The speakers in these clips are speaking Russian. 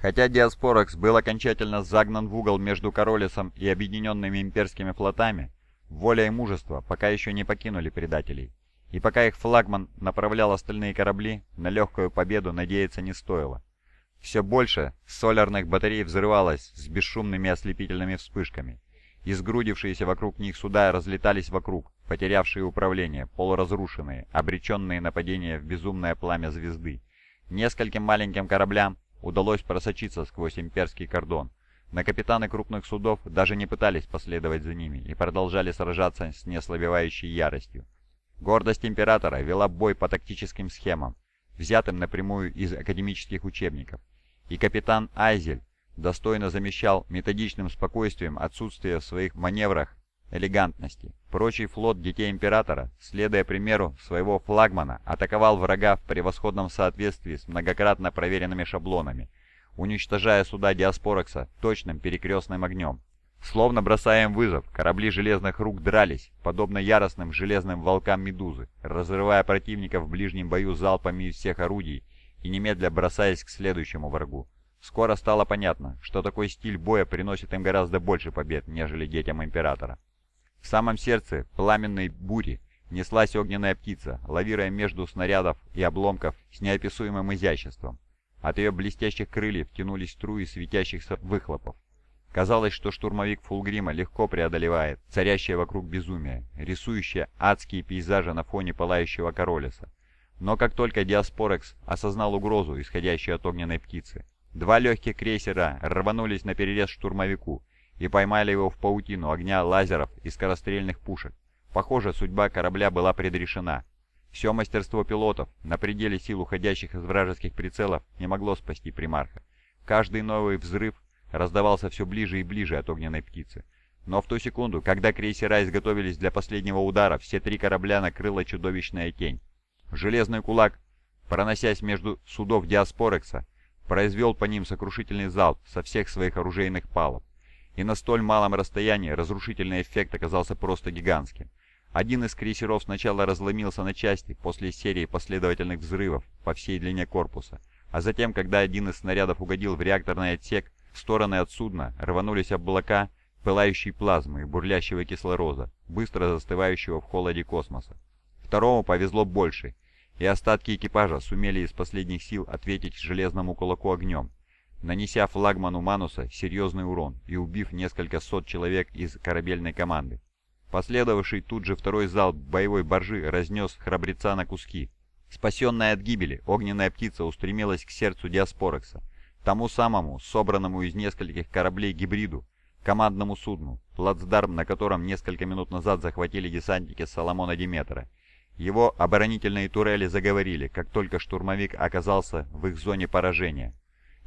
Хотя Диаспорекс был окончательно загнан в угол между Королесом и объединенными имперскими флотами, воля и мужество пока еще не покинули предателей. И пока их флагман направлял остальные корабли, на легкую победу надеяться не стоило. Все больше солярных батарей взрывалось с бесшумными ослепительными вспышками. Изгрудившиеся вокруг них суда разлетались вокруг, потерявшие управление, полуразрушенные, обреченные на падение в безумное пламя звезды. Нескольким маленьким кораблям удалось просочиться сквозь имперский кордон. На капитаны крупных судов даже не пытались последовать за ними и продолжали сражаться с неослабевающей яростью. Гордость императора вела бой по тактическим схемам, взятым напрямую из академических учебников, и капитан Айзель достойно замещал методичным спокойствием отсутствие в своих маневрах элегантности. Прочий флот Детей Императора, следуя примеру своего флагмана, атаковал врага в превосходном соответствии с многократно проверенными шаблонами, уничтожая суда Диаспорекса точным перекрестным огнем. Словно бросая им вызов, корабли железных рук дрались, подобно яростным железным волкам Медузы, разрывая противника в ближнем бою залпами из всех орудий и немедля бросаясь к следующему врагу. Скоро стало понятно, что такой стиль боя приносит им гораздо больше побед, нежели детям Императора. В самом сердце пламенной бури неслась огненная птица, лавируя между снарядов и обломков с неописуемым изяществом. От ее блестящих крыльев тянулись струи светящихся выхлопов. Казалось, что штурмовик Фулгрима легко преодолевает царящее вокруг безумие, рисующее адские пейзажи на фоне пылающего Королеса. Но как только Диаспорекс осознал угрозу, исходящую от огненной птицы, два легких крейсера рванулись на перерез штурмовику и поймали его в паутину огня лазеров и скорострельных пушек. Похоже, судьба корабля была предрешена. Все мастерство пилотов на пределе сил уходящих из вражеских прицелов не могло спасти примарха. Каждый новый взрыв раздавался все ближе и ближе от огненной птицы. Но в ту секунду, когда крейсера изготовились для последнего удара, все три корабля накрыла чудовищная тень. Железный кулак, проносясь между судов Диаспорекса, произвел по ним сокрушительный залп со всех своих оружейных палов. И на столь малом расстоянии разрушительный эффект оказался просто гигантским. Один из крейсеров сначала разломился на части после серии последовательных взрывов по всей длине корпуса, а затем, когда один из снарядов угодил в реакторный отсек, в стороны от судна рванулись облака пылающей плазмы и бурлящего кислорода, быстро застывающего в холоде космоса. Второму повезло больше, и остатки экипажа сумели из последних сил ответить железному кулаку огнем, нанеся флагману Мануса серьезный урон и убив несколько сот человек из корабельной команды. Последовавший тут же второй залп боевой боржи разнес храбреца на куски. Спасенная от гибели, огненная птица устремилась к сердцу Диаспорекса, тому самому, собранному из нескольких кораблей гибриду, командному судну, плацдарм на котором несколько минут назад захватили десантники Соломона Диметра. Его оборонительные турели заговорили, как только штурмовик оказался в их зоне поражения.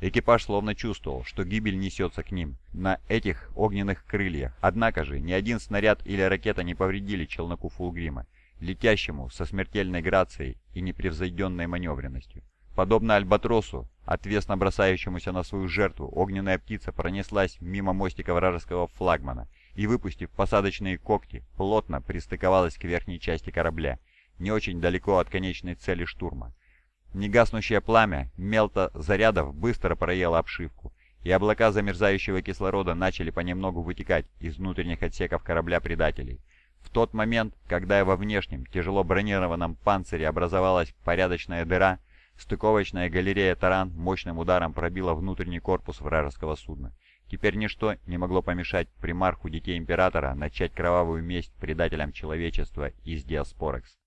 Экипаж словно чувствовал, что гибель несется к ним на этих огненных крыльях. Однако же ни один снаряд или ракета не повредили челноку Фулгрима, летящему со смертельной грацией и непревзойденной маневренностью. Подобно альбатросу, отвесно бросающемуся на свою жертву, огненная птица пронеслась мимо мостика вражеского флагмана и, выпустив посадочные когти, плотно пристыковалась к верхней части корабля, не очень далеко от конечной цели штурма. Негаснущее пламя мелто-зарядов быстро проело обшивку, и облака замерзающего кислорода начали понемногу вытекать из внутренних отсеков корабля предателей. В тот момент, когда во внешнем, тяжело бронированном панцире образовалась порядочная дыра, стыковочная галерея «Таран» мощным ударом пробила внутренний корпус вражеского судна. Теперь ничто не могло помешать примарху Детей Императора начать кровавую месть предателям человечества из Диаспорекс.